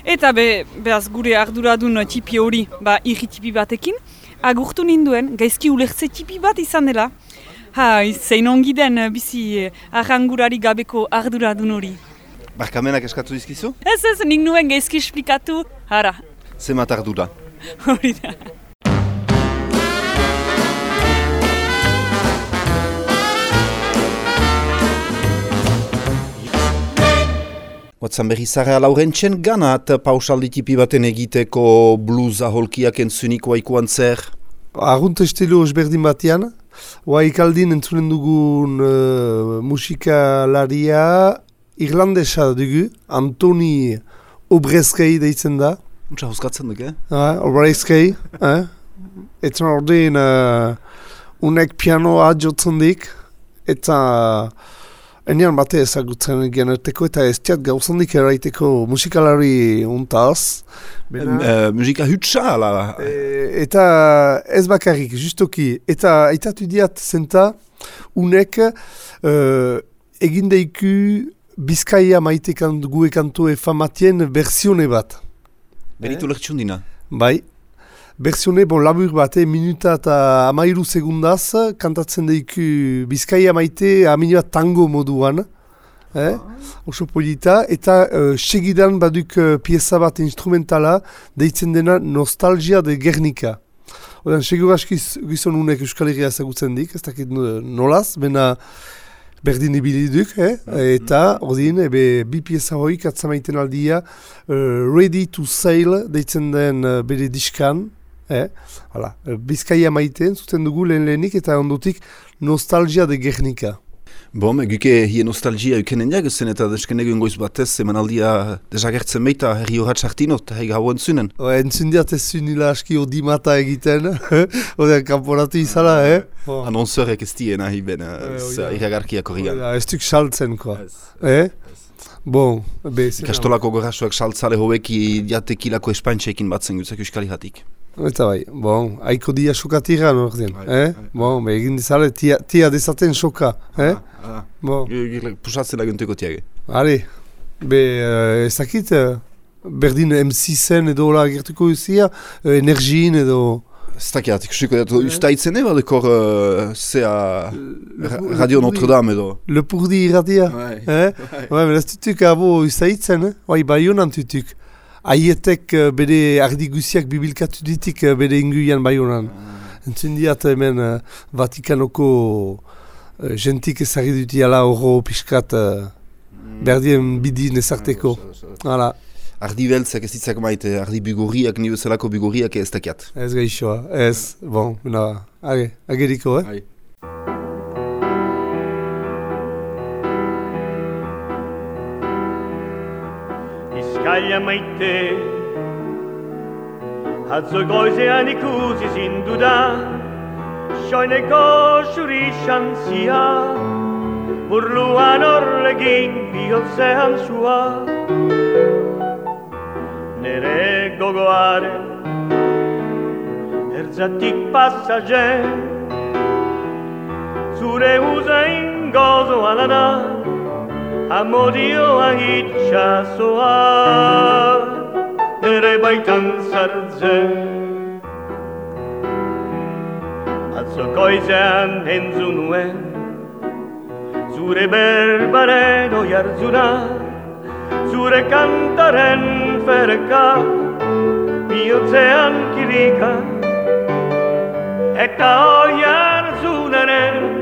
Eta be, behaz gure arduradun tipi hori ba, irri tipi batekin. Agurtu ninduen gaizki ulertze tipi bat izan dela. Ha, zein ongi den bizi arrangurari gabeko arduradun hori. Barkamenak eskatu dizkizu? Ez ez, nik nuen gaizki esplikatu, hara. Zemat ardura. Hori da. Watzan berri zara laurentzen ganat pausaldi tipi baten egiteko blues aholkiak entzuniko aikoan zer? Agunt estilo osberdin batean, Oa ikaldin entzunen dugun uh, musikalaria irlandesa dugu, Antoni Obrezkei deitzen da. Untsa hauskatzen duk, eh? Ah, Obrezkei, eh? Eta ordein, uh, unek pianoa jotzen dik, eta enian bate ezagutzen generteko, eta ez tiat gauzandik eraiteko musikalari untaz. Bena- Uh, musika hutsa, ala. E, eta ez bakarrik, justoki, eta aitatu diat zenta, unek uh, egindeiku Bizkaia maite kant, gue kantoe famatien versione bat. Beritu lertxun dina. Bai, versione bon labur bat, eh, minuta eta amairu segundaz, kantatzen deiku Bizkaia maite amini bat tango moduan. Eh? Oso polita, eta uh, segidan baduk uh, pieza bat instrumentala deitzen dena Nostalgia de Gernika. Odan, seguraski z- gizon unek Euskal Herria ezagutzen dik, ez dakit no- nolaz, bena berdin ibili duk, eh? eta odin, ebe, bi pieza hoik atzamaiten aldia, uh, Ready to Sail deitzen den uh, bere diskan, eh? Hala, uh, Bizkaia maiten, zuten dugu lehen lehenik, eta ondotik Nostalgia de Gernika. Bom, eguke hie nostalgia ukenen jak, zen eta desken egun goiz batez, emanaldia desagertzen meita herri horat sartino, eta hei gau entzünen. O, entzun diat ez zunila aski odimata egiten, oda, kanporatu izala, eh? Bon. Anonzorek ez dien nahi ben, Eh, uh, oida. irragarkiak Ez duk saltzen, koa. Eh? Bon, be, zera. Ikastolako gorrasuak saltzale hoeki diatekilako espantxeekin batzen gutzak euskali hatik. Eta bai, bon, haiko dia sokatira nordien, Bai, eh? bai. Bon, be, egin tia, tia dezaten soka, eh? Ah, Bon, Pusatzen lagunteko tiage. ale, be, uh, ez dakit, uh, berdin M6-en edo hola uh, energiin edo... Ez dakiat, ikusiko dut, ustaitzen eba dekor uh, zea Ra- Radio Notre-Dame edo? Lepurdi irratia, Bai. eh? Bai, beraz tutuk abo ustaitzen, eh? Bai, bai honan tutuk. Aietek uh, bere ardi guziak bibilkatu ditik uh, bere inguian bai honan. Entzun diat hemen uh, Vatikanoko uh, jentik ezagri dutiala horro pixkat uh, berdien bidi nezarteko. Hala, Ardi beltzak ez ditzak maite, ardi bigorriak, ni bezalako bigorriak ez dakiat. ez gaixoa, ez, bon, na, age, ageriko, eh? Bai. Bizkaia maite Atzo goizean ikusi zinduda Soineko xuri xantzia Burluan horlegin bihotzean zua Nere gogoaren Ertzatik pasajen Zure uzain gozo alana Amodioa itxasoa Ere baitan sartzen. Atzo koizean entzun nuen Zure berbaren oiartzuna Zure kantaren ferka Biotzean kirika. Eta oiartzunaren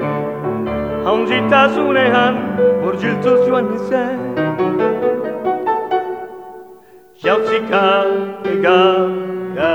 Haunzitasunean Urgiltu joan izen Jautzika ega ga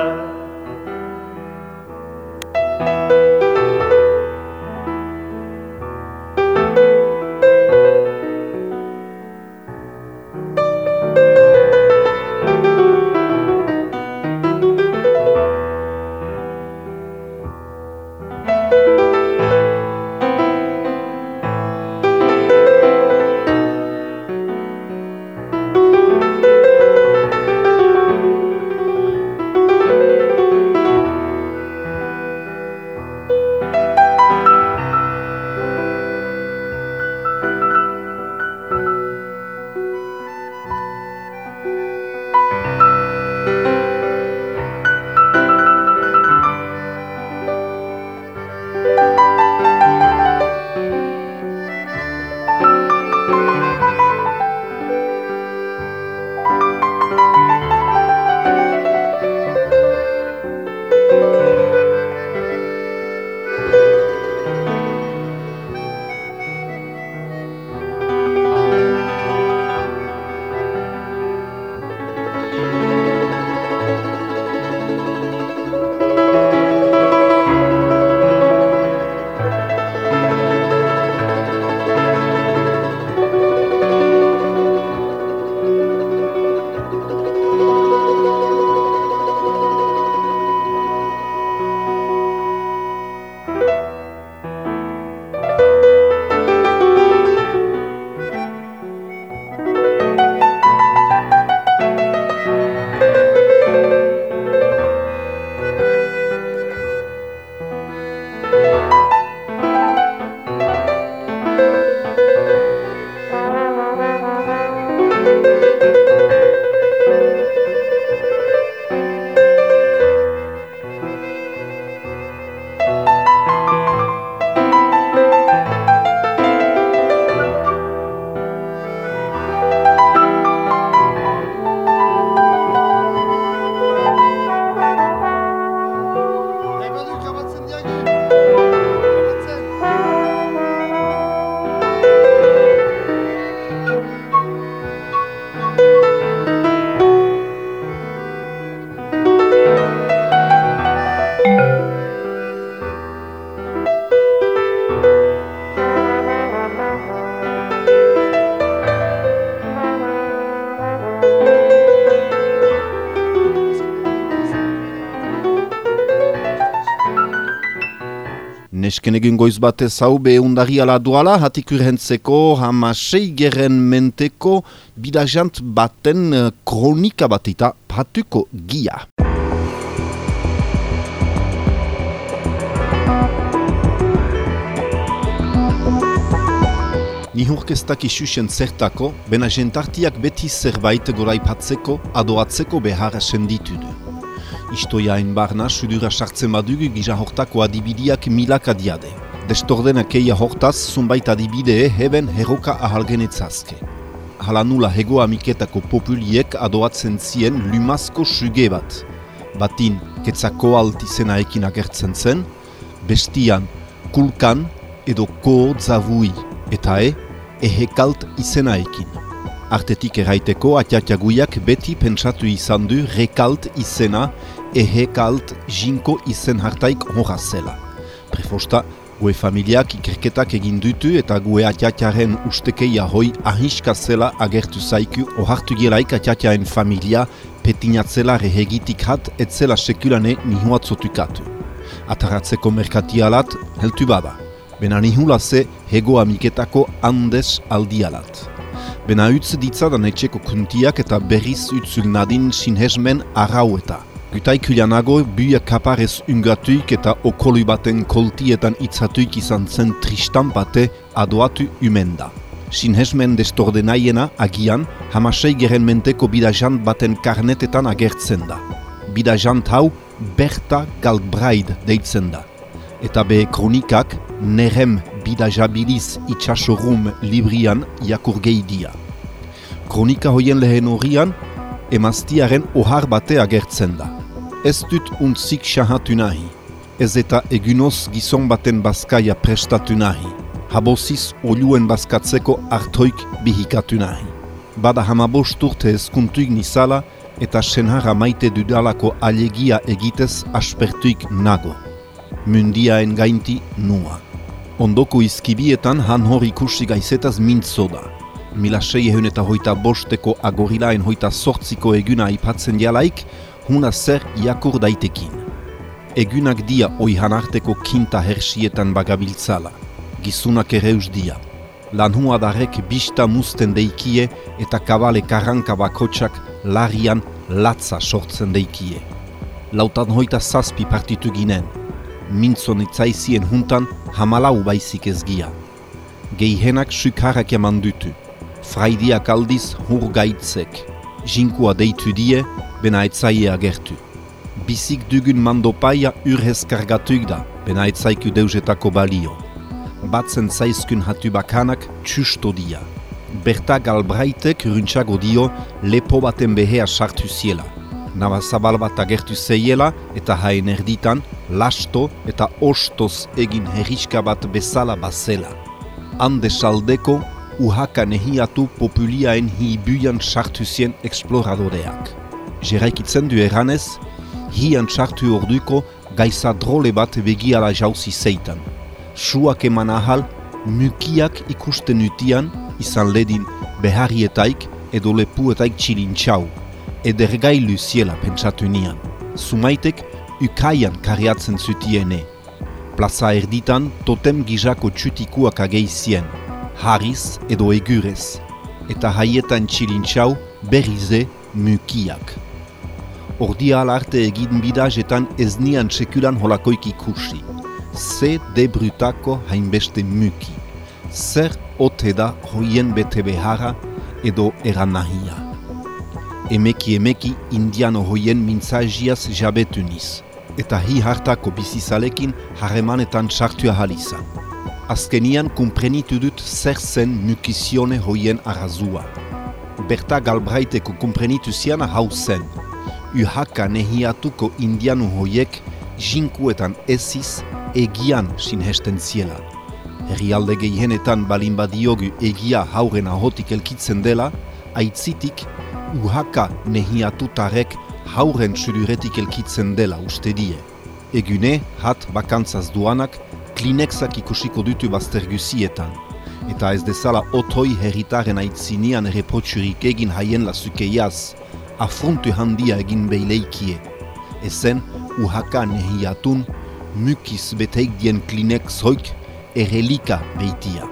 Neskenegin goiz batez hau behundari ala duala, hatik urhentzeko hamasei geren menteko bidajant baten eh, kronika batita patuko gia. Nihurkestak isusen zertako, bena jentartiak beti zerbait goraipatzeko, adoatzeko beharra senditu du. Istoiain barna sudura sartzen badugu gisa hortako adibidiak milaka diade. Destordenak eia hortaz, zunbait adibidee heben heroka ahalgenetzazke. Hala nula hego amiketako populiek adoatzen zien lumazko suge bat. Batin, ketzako alt izena ekin agertzen zen, bestian, kulkan edo koo zavui, eta e, ehekalt izena ekin. Artetik eraiteko atiatiaguiak beti pentsatu izan du rekalt izena ehekalt jinko izen hartaik horra zela. Prefosta, gue familiak ikerketak egin dutu eta gue atiatiaren ustekeia hoi ahiska zela agertu zaiku ohartu gelaik atiatiaren familia petinatzela rehegitik hat etzela sekulane nihuatzotukatu. Ataratzeko merkatialat heltu bada. Bena nihula ze hego amiketako Andes aldialat. Bena utz ditzadan etxeko kuntiak eta berriz utzul nadin sinhesmen araueta. Gutaikulianago buia kaparez ungatuik eta okolu baten koltietan itzatuik izan zen tristan bate adoatu umenda. Sinhesmen destordenaiena agian hamasei geren menteko bidajant baten karnetetan agertzen da. Bidajant hau Berta Galbraid deitzen da. Eta be kronikak nerem bidajabiliz itxasorum librian jakur dia. Kronika hoien lehen horrian, emaztiaren ohar bate agertzen da. Ez dut untzik xahatu nahi. Ez eta egunoz gizon baten bazkaia prestatu nahi. Habosiz oluen bazkatzeko hartoik bihikatu nahi. Bada hamabost urte ezkuntuik nizala eta senhara maite dudalako alegia egitez aspertuik nago. Mundiaen gainti nua. Ondoko izkibietan han hor ikusi gaizetaz mintzo da. Mila sei ehun eta hoita bosteko agorilaen hoita sortziko eguna aipatzen jalaik, huna zer iakur daitekin. Egunak dia oihan arteko kinta hersietan bagabiltzala. Gizunak ereus dia. Lanhua darek bista musten deikie eta kabale karranka bakotsak larian latza sortzen deikie. Lautan hoita zazpi partitu ginen. Mintzon itzaizien juntan hamalau baizik ez gia. Geihenak sukarrak eman dutu. Fraidiak aldiz hur gaitzek. Jinkua deitu die, bena etzaie agertu. Bizik dugun mandopaia urhez kargatuik da, bena etzaiku deusetako balio. Batzen zaizkun hatu bakanak txusto dia. Berta galbraitek runtxago dio lepo baten behea sartu ziela. Naba zabal bat agertu zeiela eta haen erditan lasto eta ostoz egin herriska bat bezala bazela. Hande saldeko uhaka nehiatu populiaen hibuian sartu zien exploradoreak. Jeraikitzen du eranez, hian sartu orduko gaiza drole bat begiala jauzi zeitan. Suak eman ahal, mukiak ikusten utian, izan ledin beharrietaik edo lepuetaik txilintxau, edergailu ziela pentsatu nian. Sumaitek ukaian kariatzen zutiene. Plaza erditan totem gizako txutikuak ageizien, harriz edo egurez, eta haietan txilintxau berrize mukiak. Ordia arte egin bidazetan ez nian sekulan holakoik ikusi. Ze debrutako hainbeste muki. Zer ote da hoien bete beharra edo eranahia. Emeki emeki indiano hoien mintzajiaz jabetu niz. Eta hi hartako bizizalekin harremanetan sartu ahalizan. Azkenian kumprenitu dut zer zen mukizione hoien arrazua. Berta Galbraiteko kumprenitu ziana hau zen. Uhaka nehiatuko indianu hoiek jinkuetan eziz egian sinhesten ziela. Herrialde gehienetan balin badiogu egia hauren ahotik elkitzen dela, aitzitik uhaka nehiatutarek hauren suduretik elkitzen dela uste die. Egune, hat bakantzaz duanak, klinexak ikusiko dutu baztergusietan. Eta ez dezala otoi herritaren aitzinian reprotsurik egin haien lasukeiaz, afrontu handia egin behileikie. Ezen uhaka nehiatun, mukiz beteik dien klinek zoik errelika beitia.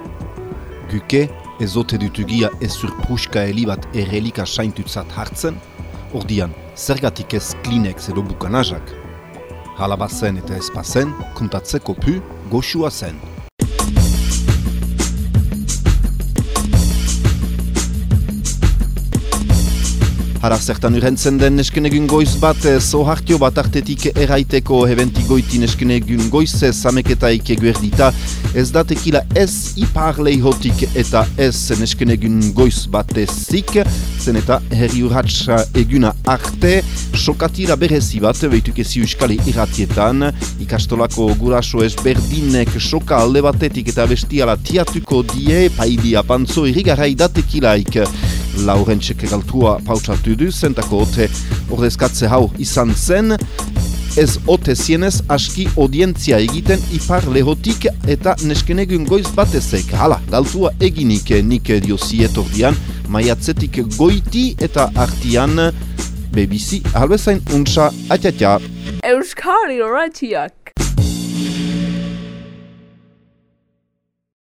Guke, ezote dutugia ez surpruska bat errelika saintutzat hartzen, ordian, zergatik ez klinek edo bukanazak. Hala bazen eta ez bazen, kontatzeko pu, goxua zen. Hara zertan urentzen den neskenegun goiz bat, zo hartio bat artetik eraiteko eventi goiti neskenegun goiz zameketaik eguerdita, ez da ez ipar leihotik eta ez neskenegun goiz bat ezik, zen eta herri urratsa eguna arte, sokatira berezi bat, behituk ezi uskali irratietan, ikastolako guraso ez berdinek soka alde batetik eta bestiala tiatuko die, paidia pantzo irrigarai datekilaik, Laurentxek egaltua pautsatu du, zentako ote ordezkatze hau izan zen, ez ote zienez aski audientzia egiten ipar lehotik eta neskenegun goiz batezek. Hala, galtua eginik nik dio zietordian, maiatzetik goiti eta artian bebizi, albezain untsa, atiatia. Euskari horretiak.